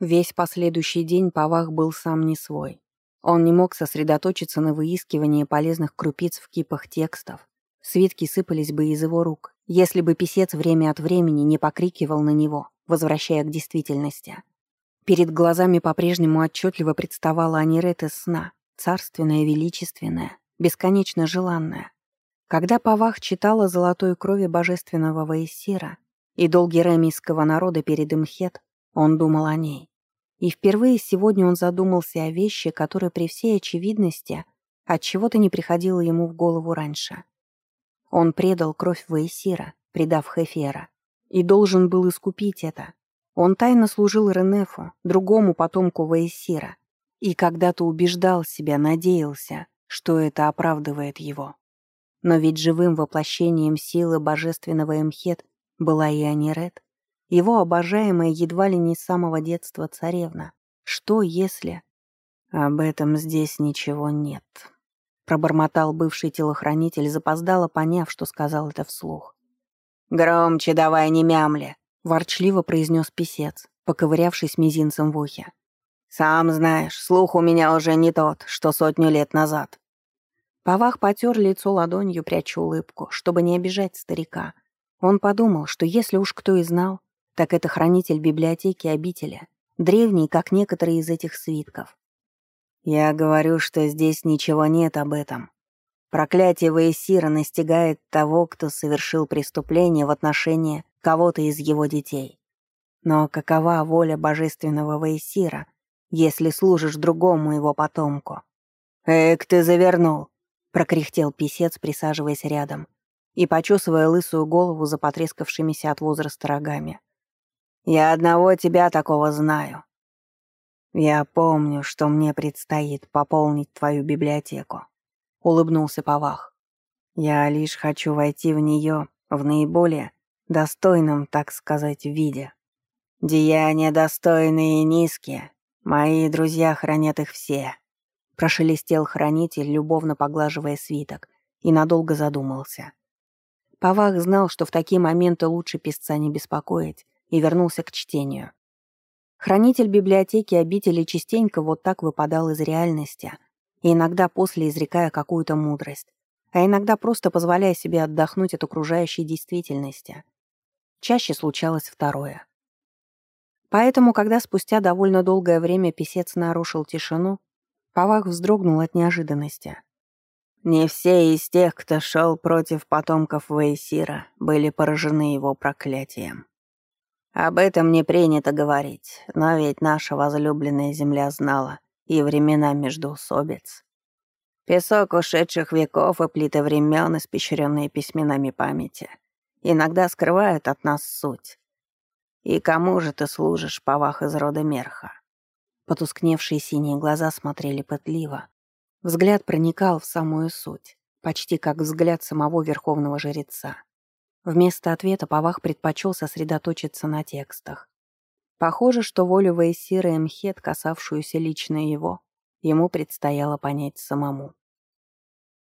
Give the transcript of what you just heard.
Весь последующий день Павах был сам не свой. Он не мог сосредоточиться на выискивании полезных крупиц в кипах текстов. Свитки сыпались бы из его рук, если бы писец время от времени не покрикивал на него, возвращая к действительности. Перед глазами по-прежнему отчетливо представала Анирет из сна, царственная, величественная, бесконечно желанная. Когда Павах читала золотой крови божественного Ваесира и долги ремийского народа перед Имхет, он думал о ней. И впервые сегодня он задумался о вещи, которая при всей очевидности от чего то не приходила ему в голову раньше. Он предал кровь Ваесира, предав Хефера, и должен был искупить это. Он тайно служил Ренефу, другому потомку Ваесира, и когда-то убеждал себя, надеялся, что это оправдывает его. Но ведь живым воплощением силы божественного Эмхет была и Анирет, его обожаемая едва ли не с самого детства царевна. Что если... Об этом здесь ничего нет. Пробормотал бывший телохранитель, запоздало поняв, что сказал это вслух. «Громче давай, не мямли!» — ворчливо произнес писец, поковырявшись мизинцем в ухе. «Сам знаешь, слух у меня уже не тот, что сотню лет назад». Павах потер лицо ладонью, пряча улыбку, чтобы не обижать старика. Он подумал, что если уж кто и знал, так это хранитель библиотеки обители, древний, как некоторые из этих свитков. Я говорю, что здесь ничего нет об этом. Проклятие Ваесира настигает того, кто совершил преступление в отношении кого-то из его детей. Но какова воля божественного Ваесира, если служишь другому его потомку? «Эк, ты завернул!» — прокряхтел писец, присаживаясь рядом и почесывая лысую голову за потрескавшимися от возраста рогами. Я одного тебя такого знаю. Я помню, что мне предстоит пополнить твою библиотеку. Улыбнулся Павах. Я лишь хочу войти в нее в наиболее достойном, так сказать, виде. Деяния достойные и низкие. Мои друзья хранят их все. Прошелестел хранитель, любовно поглаживая свиток, и надолго задумался. Павах знал, что в такие моменты лучше писца не беспокоить, и вернулся к чтению. Хранитель библиотеки обители частенько вот так выпадал из реальности, и иногда после изрекая какую-то мудрость, а иногда просто позволяя себе отдохнуть от окружающей действительности. Чаще случалось второе. Поэтому, когда спустя довольно долгое время писец нарушил тишину, Павах вздрогнул от неожиданности. Не все из тех, кто шел против потомков Вейсира, были поражены его проклятием. Об этом не принято говорить, но ведь наша возлюбленная земля знала и времена междоусобиц. Песок ушедших веков и плиты времен, испещренные письменами памяти, иногда скрывают от нас суть. И кому же ты служишь, повах из рода Мерха? Потускневшие синие глаза смотрели пытливо. Взгляд проникал в самую суть, почти как взгляд самого верховного жреца. Вместо ответа Павах предпочел сосредоточиться на текстах. Похоже, что волю Вейсира Эмхет, касавшуюся лично его, ему предстояло понять самому.